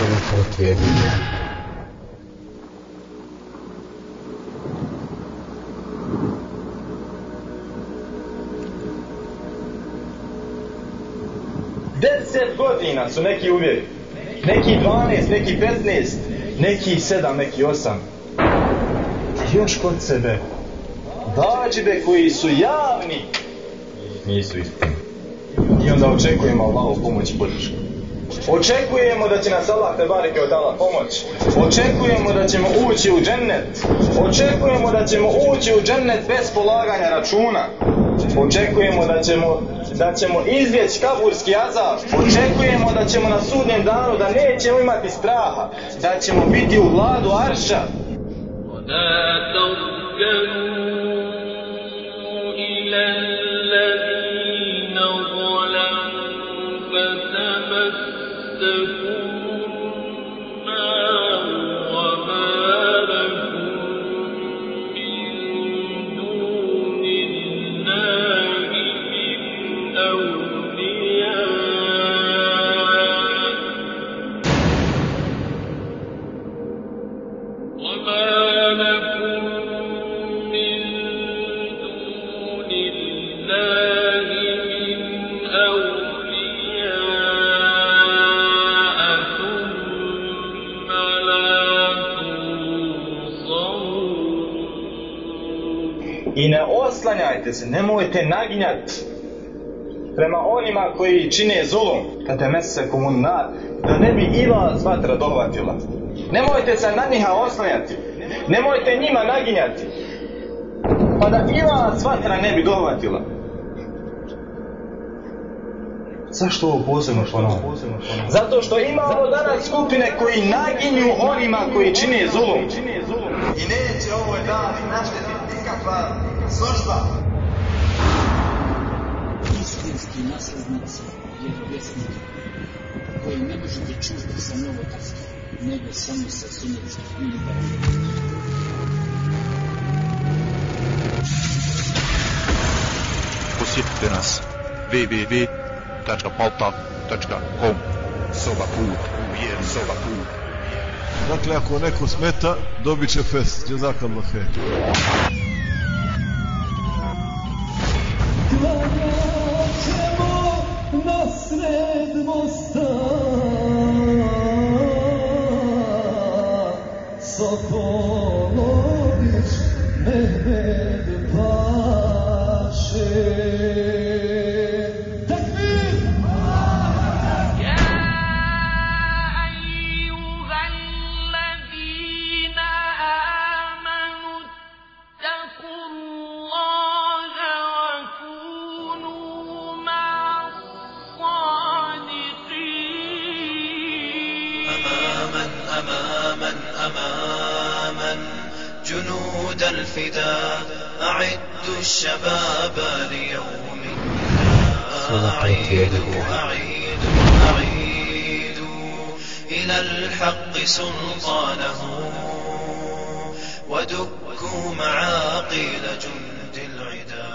koliko tjedina. Deset godina su neki uvijek. Neki 12, neki 15, neki 7, neki 8. I još kod sebe dađibe koji su javni nisu ispuni. I onda očekujemo Allahovu pomoć i. Očekujemo da će nas Allah te bareke od Allah pomoć. Očekujemo da ćemo ući u džennet. Očekujemo da ćemo ući u džennet bez polaganja računa. Očekujemo da ćemo da ćemo izvjeći kaburski azab. Očekujemo da ćemo na sudnjem danu da nećemo imati straha. Da ćemo biti u vladu arša. Oslanjajte se, nemojte naginjati prema onima koji čine zulum, kad te mese komunar, da ne bi i vas vatra dohvatila. Nemojte se na njiha oslanjati, nemojte njima naginjati, pa da i vas ne bi dohvatila. Zašto ovo posebno što? Zato što imamo danas skupine koji naginju onima koji čine zulum. I neće ovo dan naštetiti nikakva služba. istinski naslednici vjerovjesnika koji ne možete čuti sa novotarskih, nego samo sa sunetskih univerzita. Posjetite nas www.palta.com Soba put u vjeru, soba put. Dakle, ako neko smeta, dobit će fest. Jazakallah khair. أعدوا الشباب ليوم أعيدوا أعيدوا أعيدوا إلى الحق سلطانه ودكوا معاقل جند العدا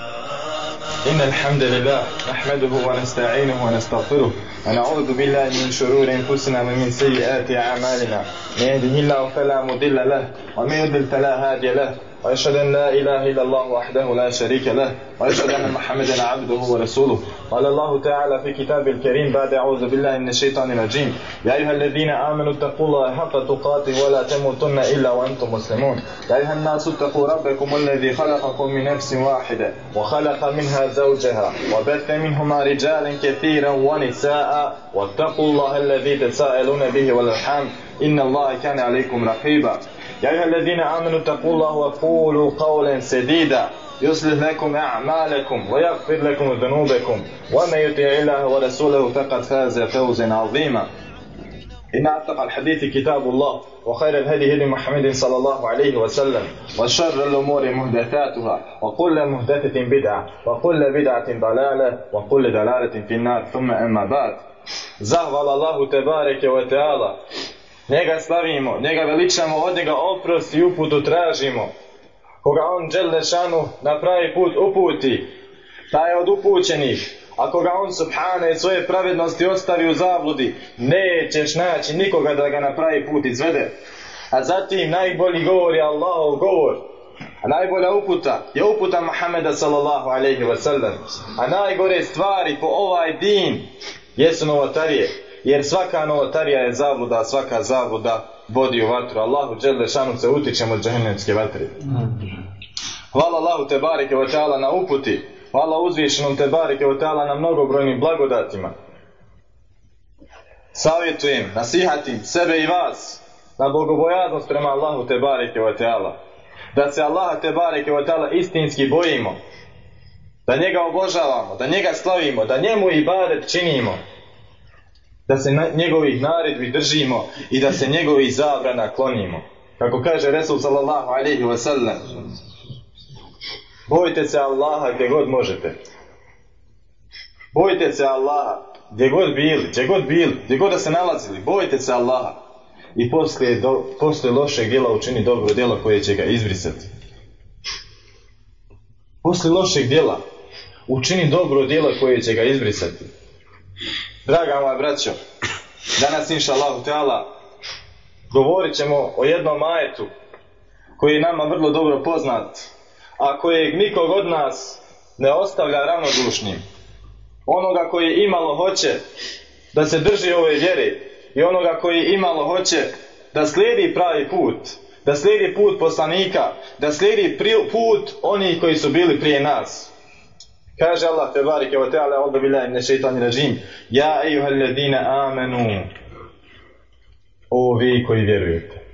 إن الحمد لله نحمده ونستعينه ونستغفره ونعوذ بالله من شرور أنفسنا ومن سيئات أعمالنا. من يهده الله فلا مضل له ومن يضلل فلا هادي له. وأشهد أن لا إله إلا الله وحده لا شريك له وأشهد أن محمدا عبده ورسوله. قال الله تعالى في كتاب الكريم بعد أعوذ بالله من الشيطان الرجيم يا أيها الذين آمنوا اتقوا الله حق تقاته ولا تموتن إلا وأنتم مسلمون. يا أيها الناس اتقوا ربكم الذي خلقكم من نفس واحدة وخلق منها زوجها وبث منهما رجالا كثيرا ونساء واتقوا الله الذي تساءلون به والأرحام. إن الله كان عليكم رقيبا. يا أيها الذين آمنوا اتقوا الله وقولوا قولا سديدا. يصلح لكم أعمالكم ويغفر لكم ذنوبكم. ومن يطع الله ورسوله فقد فاز فوزا عظيما. إن أصدق الحديث كتاب الله وخير الهدي هدي محمد صلى الله عليه وسلم وشر الأمور محدثاتها وكل محدثة بدعة وكل بدعة ضلالة وكل ضلالة في النار. ثم أما بعد. Allahu Tebareke wa Teala. Njega slavimo, njega veličamo, od njega oprost i uputu tražimo. Koga on Đele Šanu na pravi put uputi, taj je od upućenih. Ako ga on subhane svoje pravednosti ostavi u zabludi, nećeš naći nikoga da ga na pravi put izvede. A zatim najbolji govor je Allahov govor. A najbolja uputa je uputa Muhammeda sallallahu alaihi wa sallam. A najgore stvari po ovaj din jesu novotarije. Jer svaka novotarija je zabluda, a svaka zabluda vodi u vatru. Allahu dželle šanu se utičemo od džahennemske vatre. Hvala Allahu te bareke ve taala na uputi. Hvala uzvišenom te bareke taala na mnogobrojnim blagodatima. Savjetujem, nasihatim sebe i vas na bogobojaznost prema Allahu te bareke ve taala. Da se Allaha te bareke ve taala istinski bojimo. Da njega obožavamo, da njega slavimo, da njemu ibadet činimo. Da se njegovih naredbi držimo i da se njegovih zabrana klonimo. Kako kaže Resul sallallahu alaihi wa sallam, Bojte se Allaha gdje god možete. Bojte se Allaha gdje god bili, gdje god bili, gdje god da se nalazili. Bojte se Allaha. I poslije, do, poslije lošeg djela učini dobro djelo koje će ga izbrisati. Poslije lošeg djela učini dobro djelo koje će ga izbrisati. Draga moja braćo, danas inša Allahu Teala govorit ćemo o jednom ajetu koji je nama vrlo dobro poznat a kojeg nikog od nas ne ostavlja ravnodušnim. Onoga koji imalo hoće da se drži ove vjere i onoga koji imalo hoće da slijedi pravi put, da slijedi put poslanika, da slijedi put onih koji su bili prije nas. Kaže Allah te barike wa ta'ala ovdje billahi min šeitani režim Ja ejuha alladina amenu O vi koji vjerujete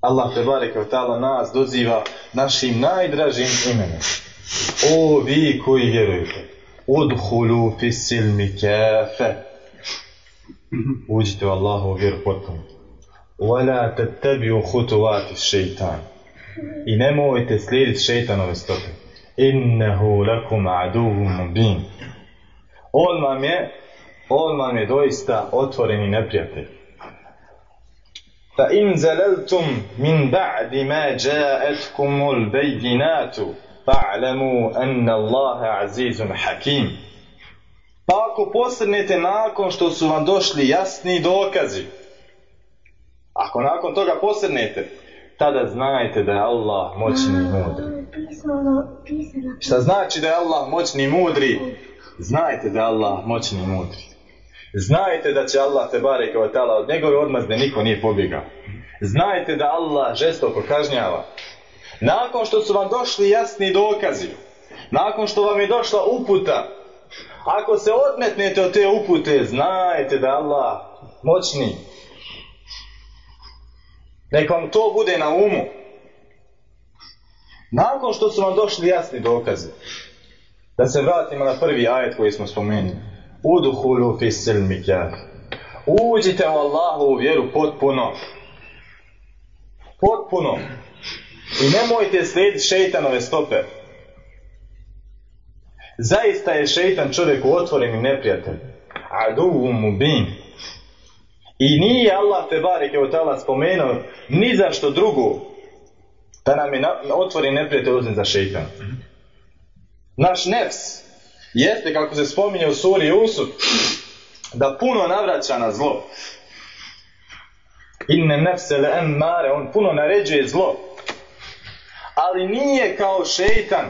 Allah te bareke ta'ala nas doziva našim najdražim imenom. O vi koji vjerujete, udhulu fi silmi kafe. Uđite u Allahu vjeru potpuno. Wala tattabi'u khutuvati šeitan. I nemojte slijediti šeitanove stope innehu lakum aduhum bin. On vam je, on vam je doista otvoreni neprijatelj. Fa in zalaltum min ba'di ma ja'atkumul bayyinatu fa'lamu anna Allaha azizun hakim. Pa ako posrnete nakon što su vam došli jasni dokazi, ako nakon toga posrnete, tada znajte da je Allah moćni i mudri. Šta znači da je Allah moćni i mudri? Znajte da je Allah moćni i mudri. Znajte da će Allah te bare kao tala od njegove odmazne niko nije pobjegao. Znajte da Allah žestoko kažnjava. Nakon što su vam došli jasni dokazi, nakon što vam je došla uputa, ako se odmetnete od te upute, znajte da Allah moćni. Nek vam to bude na umu. Nakon što su vam došli jasni dokazi, da se vratimo na prvi ajet koji smo spomenuli. Uduhulu fi silmi Uđite u Allahu u vjeru potpuno. Potpuno. I nemojte slijediti šeitanove stope. Zaista je šeitan čovjeku otvoreni neprijatelj. Aduhu mubin. I nije Allah te bareke od tala spomenuo ni za što drugo da nam je otvoreni neprijatelj uzim za šeitan. Naš nefs jeste kako se spominje u suri Jusuf da puno navraća na zlo. Inne nefse le on puno naređuje zlo. Ali nije kao šeitan.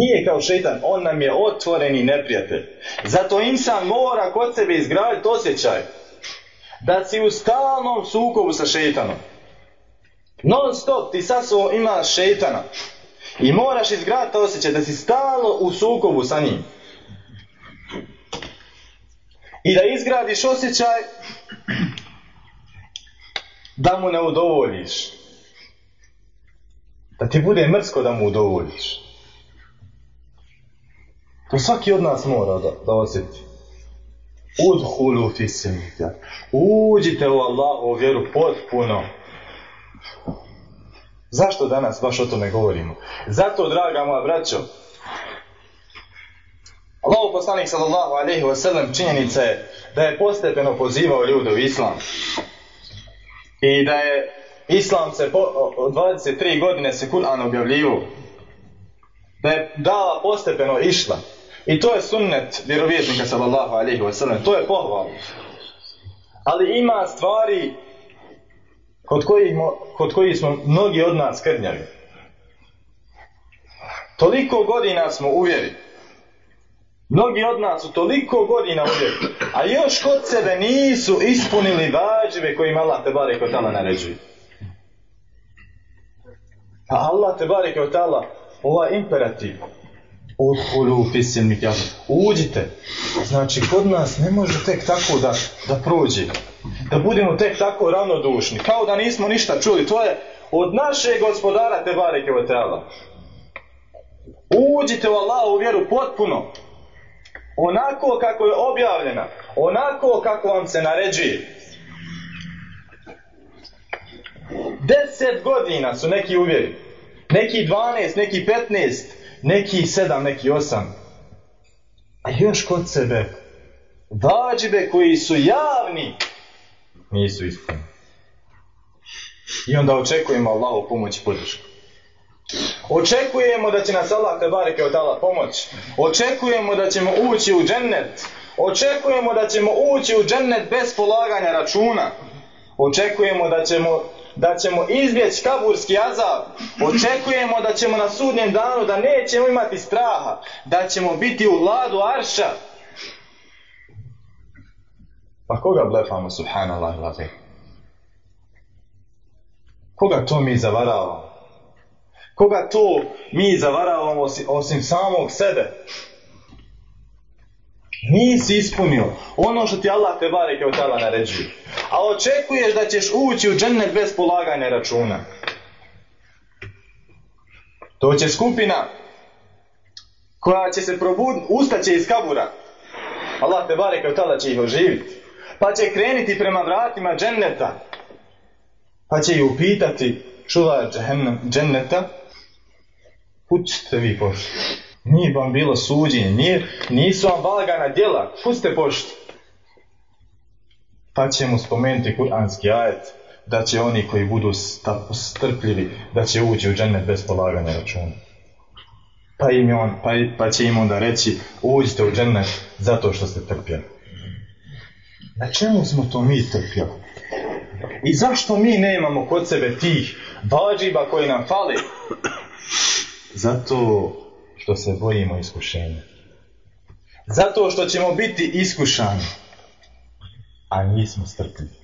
Nije kao šeitan, on nam je otvoreni neprijatelj. Zato insan mora kod sebe izgraditi osjećaj da si u stalnom sukobu sa šeitanom. Non stop ti sasvo imaš šeitana. I moraš izgraditi osjećaj da si stalno u sukobu sa njim. I da izgradiš osjećaj da mu ne udovoljiš. Da ti bude mrsko da mu udovoljiš. To svaki od nas mora da, da osjeti. Udhulu fisimika. Uđite u Allahu vjeru potpuno. Zašto danas baš o tome govorimo? Zato, draga moja braćo, Allahu poslanik sallallahu alaihi wa sallam činjenica je da je postepeno pozivao ljude u islam. I da je islam se po, od 23 godine se Kur'an objavljivo. Da je dava postepeno išla. I to je sunnet vjerovjesnika sallallahu alaihi wa sallam. To je pohval. Ali ima stvari kod kojih, kod kojih smo mnogi od nas krnjavi. Toliko godina smo uvjeri. Mnogi od nas su toliko godina uvjeri. A još kod sebe nisu ispunili vađive kojim Allah te barek od tala naređuje. A Allah te barek od tala ovaj imperativ Udhulu fisilmi Uđite. Znači, kod nas ne može tek tako da, da prođe. Da budemo tek tako ravnodušni. Kao da nismo ništa čuli. To je od našeg gospodara te bareke od tela. Uđite u Allahu vjeru potpuno. Onako kako je objavljena. Onako kako vam se naređuje. Deset godina su neki uvjeri. Neki 12, neki 15, neki 7, neki 8. A još kod sebe vađibe koji su javni nisu ispunjeni. I onda očekujemo Allahu pomoć i podršku. Očekujemo da će nas Allah te bareke od Allah pomoć. Očekujemo da ćemo ući u džennet. Očekujemo da ćemo ući u džennet bez polaganja računa. Očekujemo da ćemo da ćemo izbjeći kaburski azab. Očekujemo da ćemo na sudnjem danu da nećemo imati straha, da ćemo biti u vladu arša. Pa koga blefamo, subhanallah ilazim? Koga to mi zavaravamo? Koga to mi zavaravamo osim samog sebe? Nisi ispunio ono što ti Allah te bareke od tala naređuje. A očekuješ da ćeš ući u džennet bez polaganja računa. To će skupina koja će se probuditi, ustaće iz kabura. Allah te bareke od tala će ih oživiti. Pa će krenuti prema vratima dženneta. Pa će ih upitati čuvar dženneta kud vi pošli? Nije vam bilo suđenje, nije, nisu vam valgana djela, kud ste pošli? Pa ćemo spomenuti kuranski ajet da će oni koji budu strpljivi, da će ući u džennet bez polaganja računa. Pa, im on, pa, pa će im onda reći, uđite u džennet zato što ste trpjeli. Na čemu smo to mi trpjeli? I zašto mi nemamo kod sebe tih vađiba koji nam fali? Zato što se bojimo iskušenja. Zato što ćemo biti iskušani, a nismo strpljivi.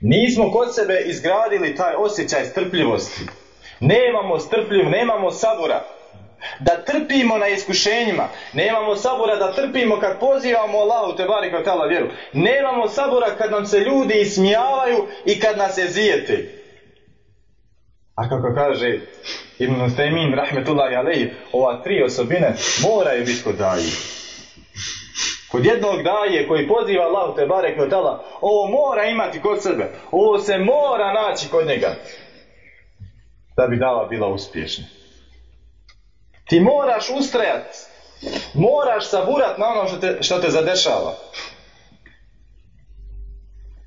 Nismo kod sebe izgradili taj osjećaj strpljivosti. Nemamo strpljiv, nemamo sabora da trpimo na iskušenjima. Nemamo sabora da trpimo kad pozivamo Allahu te barek vjeru. Nemamo sabora kad nam se ljudi ismijavaju i kad nas je zijete. A kako kaže Ibn Taymin, rahmetullahi alejhi, ova tri osobine moraju biti kod daji. Kod jednog daje koji poziva Allahu te barek taala, ovo mora imati kod sebe. Ovo se mora naći kod njega. Da bi dava bila uspješna. Ti moraš ustrajat. Moraš saburat na ono što te, što te zadešava.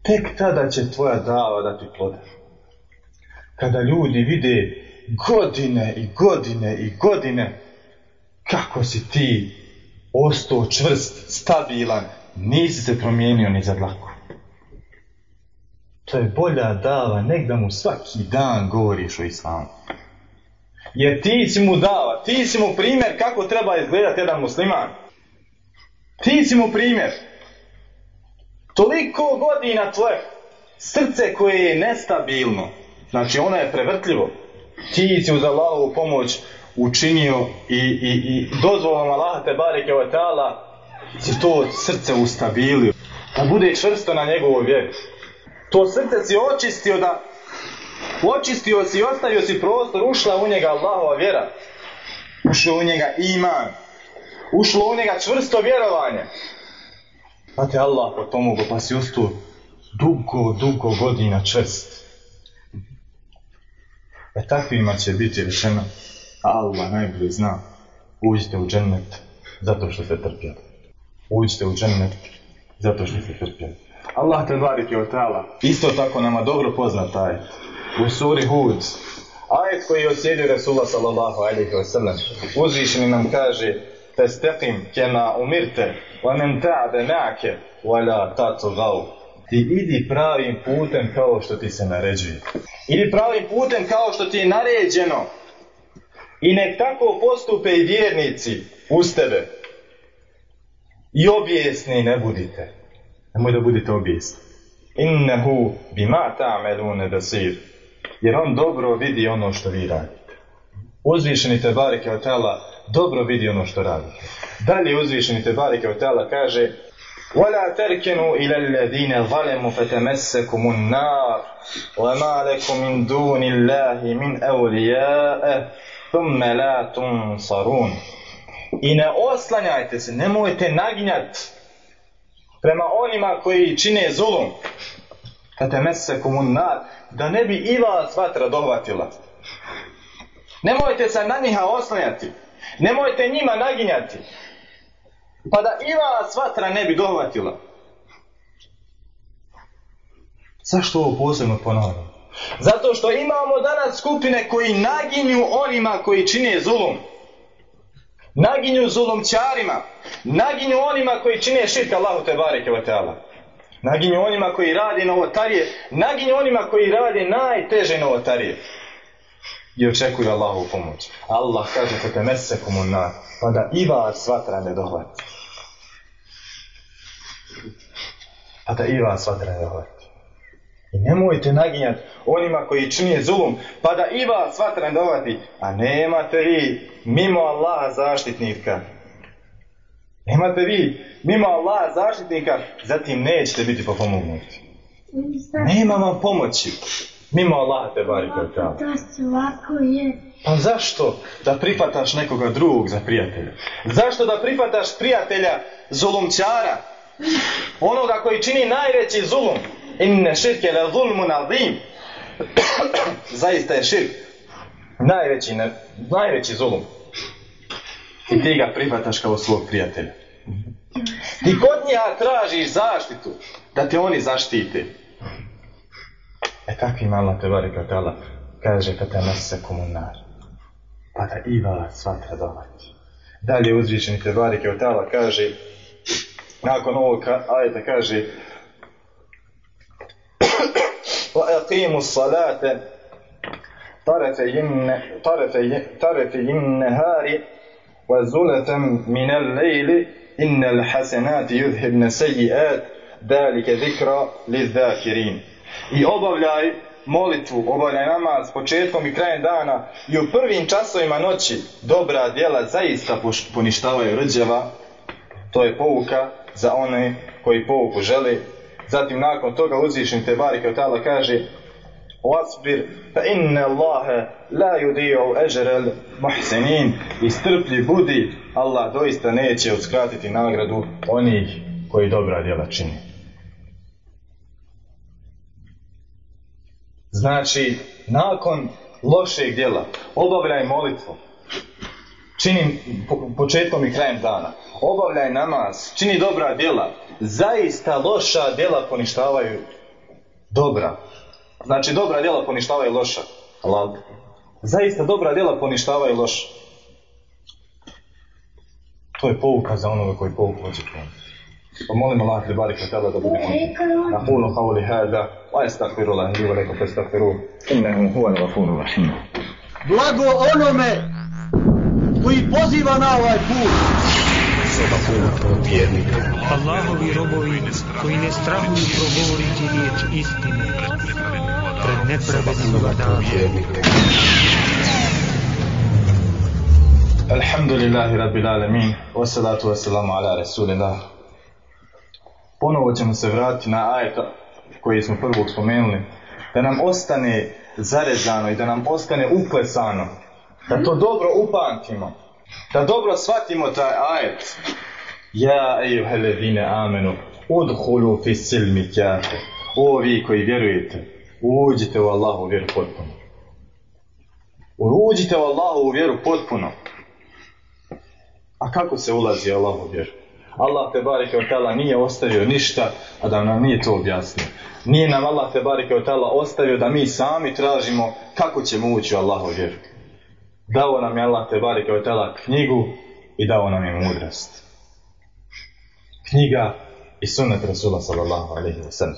Tek tada će tvoja dava dati ploda. Kada ljudi vide godine i godine i godine kako si ti ostao čvrst, stabilan, nisi se promijenio ni za dlaku. To je bolja dava, nek da mu svaki dan govoriš o islamu. Jer ti si mu dava, ti si mu primjer kako treba izgledati jedan musliman. Ti si mu primjer. Toliko godina tvoje srce koje je nestabilno, znači ono je prevrtljivo, ti si uz Allahovu pomoć učinio i, i, i dozvolom Allaha te bareke wa ta'ala si to srce ustabilio. Da bude čvrsto na njegovoj vjeri. To srce si očistio da očistio si i ostavio si prostor, ušla u njega Allahova vjera. Ušlo u njega iman. Ušlo u njega čvrsto vjerovanje. Pa te Allah potpomogao, pa si ostao dugo, dugo godina čvrst. E takvima će biti rečeno, Allah najbolje zna, uđite u džennet zato što ste trpjeli. Uđite u džennet zato što ste trpjeli. Allah te barike od tala. Isto tako nama dobro poznat taj. U suri Hud. Ajet koji je osjedio Resulullah sallallahu alaihi wa sallam. Uzvišeni nam kaže Testeqim kema umirte wa men ta'de na'ke wa la tatugau. Ti idi pravim putem kao što ti se naređuje. Idi pravim putem kao što ti je naređeno. I nek tako postupe i vjernici uz tebe. I obijesni ne budite. Nemoj da budete obijesni. Innehu bima ta'melune basir. Jer on dobro vidi ono što vi radite. Uzvišeni te bareke od tela dobro vidi ono što radite. Dalje uzvišeni te bareke od tela kaže ولا تركنوا إلى الذين ظلموا فتمسكم النار وما لكم من دون الله من أولياء ثم لا تنصرون I ne oslanjajte se, nemojte naginjati prema onima koji čine zulum. Fatemesekum nar, da ne bi i vas vatra dohvatila. Nemojte se na njiha oslanjati. Nemojte njima naginjati. pa da i vas vatra ne bi dohvatila. Zašto ovo posebno ponavljam? Zato što imamo danas skupine koji naginju onima koji čine zulum. Naginju zulumčarima. Naginju onima koji čine širk Allahu te bareke wa ta'ala. Naginju onima koji rade novotarije. Naginju onima koji rade najteže novotarije. I očekuju Allahu pomoć. Allah kaže te mese komunar. Pa da i vas vatra ne dohvati. Pa da i vas vatra ne dohvati. I nemojte naginjati onima koji činije zulum, pa da i vas vatra ne dohvati. A nemate vi mimo Allaha zaštitnika. Nemate vi mimo Allaha zaštitnika, zatim nećete biti pomognuti. Nema vam pomoći mimo Allaha te bari kao tamo. To se ovako je. Pa zašto da prihvataš nekoga drugog za prijatelja? Zašto da prihvataš prijatelja zulumčara? Onoga koji čini najveći zulum. Inne širke la zulmun azim. Zaista je širk najveći, ne, najveći zulum. I ti ga prihvataš kao svog prijatelja. Ti kod njega tražiš zaštitu, da te oni zaštite. E takvim Allah te barika tala kaže pa te nase komunar. Pa da i vas vatra. Dalje uzvišeni te tala kaže nakon ovog ka- ajeta kaže وَأَقِيمُوا الصَّلَاةَ طرفي الن- طرفي طرفي النهار وزلة من الليل إن الحسنات يذهبن السيئات ذلك ذكرى للذاكرين i obavljaj molitvu, obavljaj namaz početkom i krajem dana i u prvim časovima noći dobra djela zaista poš- poništavaju rđeva to je pouka za one koji pouku žele zatim nakon toga uzvišen te barike Allah kaže Wasbir fa inna Allahe la yudi'u ajral muhsinin i strplji budi Allah doista neće uskratiti nagradu onih koji dobra djela čini. Znači, nakon lošeg djela, obavljaj molitvu. Čini po- početkom i krajem dana. Obavljaj namaz, čini dobra djela. Zaista loša djela poništavaju dobra. Znači, dobra djela poništavaju loša. Allah. Zaista dobra djela poništavaju loša. To je pouka za onoga koji pouku hoće poniti. Pa molim Allah li barik tela da bude konti. أقول قولي هذا وأستغفر الله لي ولكم فاستغفروه إنه هو الغفور الرحيم Blago onome poziva na ovaj put. Allahovi robovi koji ne strahuju progovoriti riječ istine pred nepravednim danom. Alhamdulillahi Rabbil Alamin, wassalatu wassalamu ala Rasulillah. Ponovo ćemo se vratiti na ajet koji smo prvo spomenuli, da nam ostane zarezano i da nam ostane uklesano, da to dobro upamtimo da dobro shvatimo taj ajet. Ja, ejuheledine, amenu, udhulu fi silmi kjafe. O vi koji vjerujete, uđite u Allahu vjeru potpuno. Uđite u Allahu vjeru potpuno. A kako se ulazi u Allahu vjeru? Allah te bareke od nije ostavio ništa, a da nam nije to objasnio. Nije nam Allah te bareke od ostavio da mi sami tražimo kako ćemo ući u Allahov vjeru. Dao nam je Allah te tala knjigu i dao nam je mudrost. Knjiga i sunnet Rasula sallallahu alaihi wa sallam.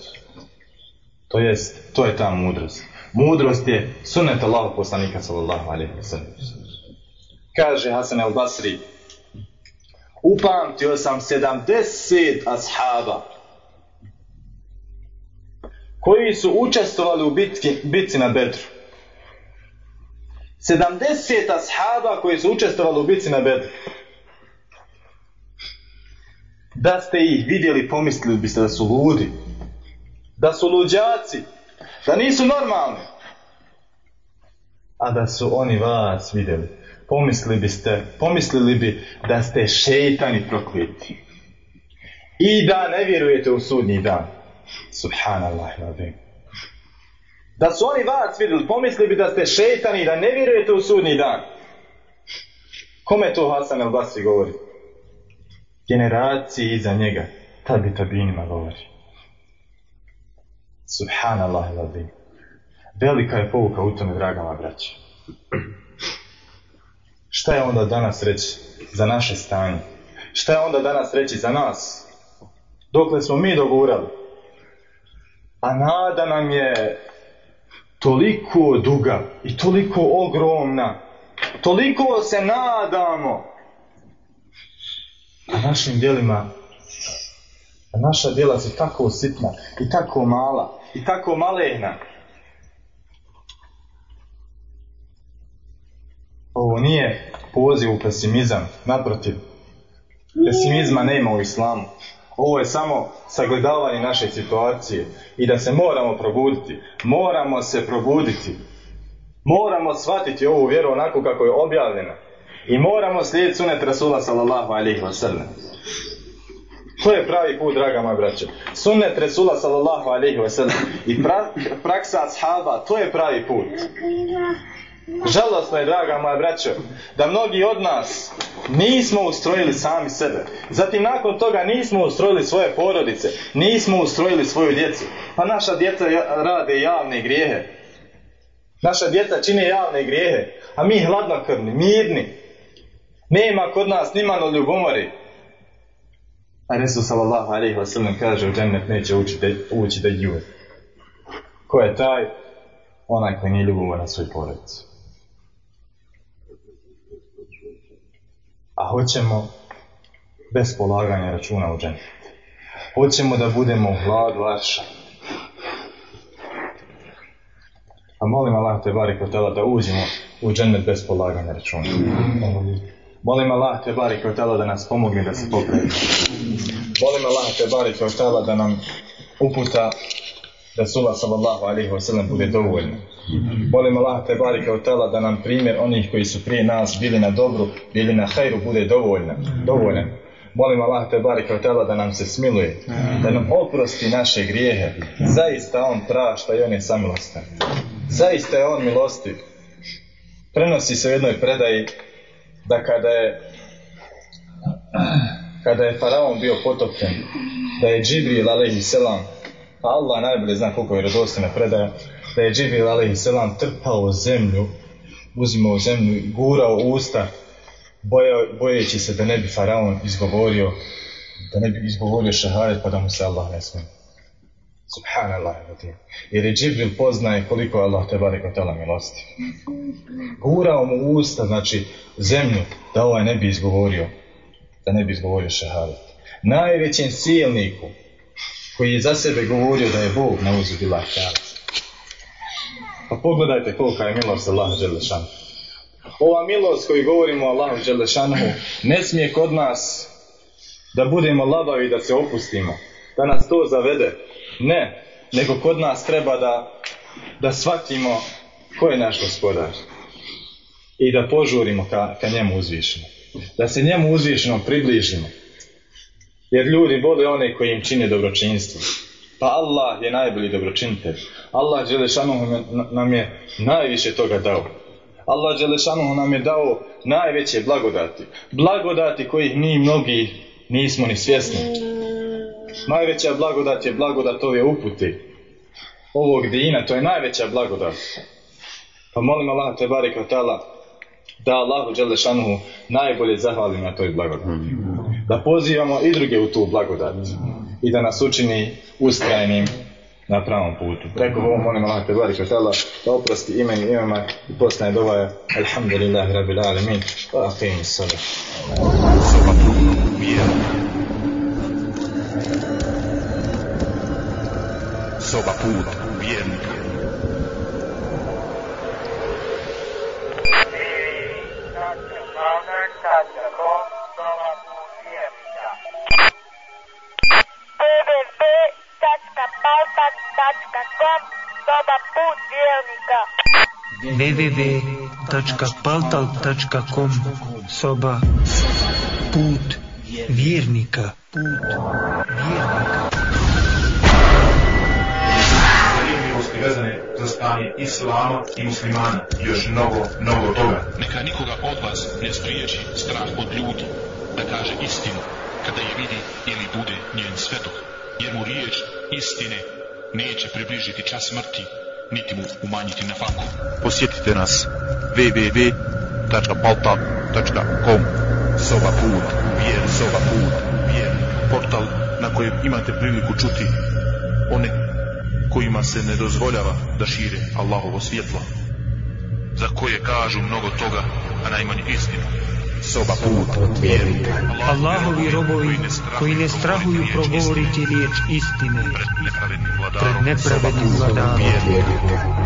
To jest, to je ta mudrost. Mudrost je sunnet Allahog poslanika sallallahu alaihi wa sallam. Kaže Hasan al Basri, upamtio sam 70 ashaba koji su učestvovali u bitki, bitci na Bedru. 70 ashaba koji su učestvovali u bitci na Bedru. Da ste ih vidjeli, pomislili biste da su ludi. Da su luđaci. Da nisu normalni. A da su oni vas vidjeli. Pomislili biste, pomislili bi da ste šeitani prokliti. I da ne vjerujete u sudnji dan. Subhanallah. Da su oni vas vidjeli, pomislili bi da ste šeitani i da ne vjerujete u sudnji dan. Kome to Hasan el Basri govori? generaciji iza njega, tabi tabinima govori. Subhanallah ilazi. Velika je pouka u tome, draga moja braća. Šta je onda danas reći za naše stanje? Šta je onda danas reći za nas? Dokle smo mi dogurali? A nada nam je toliko duga i toliko ogromna. Toliko se nadamo. A našim djelima a naša djela su tako sitna i tako mala i tako malehna ovo nije poziv u pesimizam naprotiv. Pesimizma nema u islamu ovo je samo sagledavanje naše situacije i da se moramo probuditi moramo se probuditi moramo shvatiti ovu vjeru onako kako je objavljena i moramo slijediti sunet Rasula sallallahu alaihi wa sallam. To je pravi put, draga moja braća. Sunnet Rasula sallallahu alaihi wa sallam i pra, praksa ashaba, to je pravi put. Žalostno je, draga moja braćo, da mnogi od nas nismo ustrojili sami sebe. Zatim nakon toga nismo ustrojili svoje porodice, nismo ustrojili svoju djecu. Pa naša djeca rade javne grijehe. Naša djeca čine javne grijehe, a mi hladnokrvni, mirni, nema kod nas nimano ljubomori. A Resul sallallahu alaihi wa kaže u džennet neće ući da, ući da. Ko je taj? Onaj koji nije ljubomoran svoj porodicu. A hoćemo bez polaganja računa u džennet. Hoćemo da budemo u hladu arša. A molim Allah te bari kotela da uđemo u džennet bez polaganja računa. Molim Allah te bari kotela da nas pomogne da se popravimo. Molim Allah te bari kotela da nam uputa Rasula sallallahu alaihi wa sallam bude dovoljno. Molim Allah te bari kotela da nam primjer onih koji su prije nas bili na dobru, bili na hajru bude dovoljno. Dovoljan. Molim Allah te bari kotela da nam se smiluje, da nam oprosti naše grijehe. Zaista on prašta i on je samilostan. Zaista je on milostiv. Prenosi se u jednoj predaji da kada je kada je faraon bio potopljen da je Džibril alaihi selam Allah najbolje zna koliko je radostina predaja da je Džibril selam trpao zemlju uzimao zemlju i gurao usta bojeći se da ne bi faraon izgovorio da ne bi izgovorio šahadet pa da mu se Allah ne smije Subhanallah. Jer je Džibril poznaje koliko je Allah te barek tela milosti. Gurao mu usta, znači zemlju, da ovaj ne bi izgovorio, da ne bi izgovorio šahadet. Najvećem silniku koji je za sebe govorio da je Bog na uzu bila Pa pogledajte kolika je milost Allah Đelešanu. Ova milost koju govorimo o Allahu Đelešanu ne smije kod nas da budemo labavi da se opustimo. Da nas to zavede. Ne, nego kod nas treba da, da shvatimo ko je naš gospodar. I da požurimo ka, ka njemu uzvišeno. Da se njemu uzvišeno približimo. Jer ljudi vole one koji im čine dobročinstvo. Pa Allah je najbolji dobročinitelj. Allah Đelešanu nam je najviše toga dao. Allah Đelešanu nam je dao najveće blagodati. Blagodati kojih mi mnogi nismo ni svjesni. Najveća blagodat je blagodat ove upute. Ovog dina, to je najveća blagodat. Pa molim Allah te barika tala da Allahu Đelešanuhu najbolje zahvali na toj blagodati. Da pozivamo i druge u tu blagodat i da nas učini ustrajnim na pravom putu. Preko ovo molim Allah te barika tala da oprosti imeni imama i postane dovaja Alhamdulillahi Rabbil Alamin wa aqimi salat. Soba put vjerne. Soba put vjernika. www.paltal.com Soba Put vjernika. Put vjernika. Vezane za stanje islama i muslimana i još mnogo, mnogo toga. Neka nikoga od vas ne spriječi strah od ljudi da kaže istinu kada je vidi ili bude njen svetok, jer mu riječ istine neće približiti čas smrti, niti mu umanjiti na faku. Posjetite nas www.paltal.com Soba put, vjer, soba put, vjer. Portal na kojem imate priliku čuti one kojima se ne dozvoljava da šire Allahovo svjetlo, za koje kažu mnogo toga, a najmanje istinu. Soba put vjernika. Allahovi robovi koji ne strahuju progovoriti riječ istine Pred nepravednim vladarom Vjernika.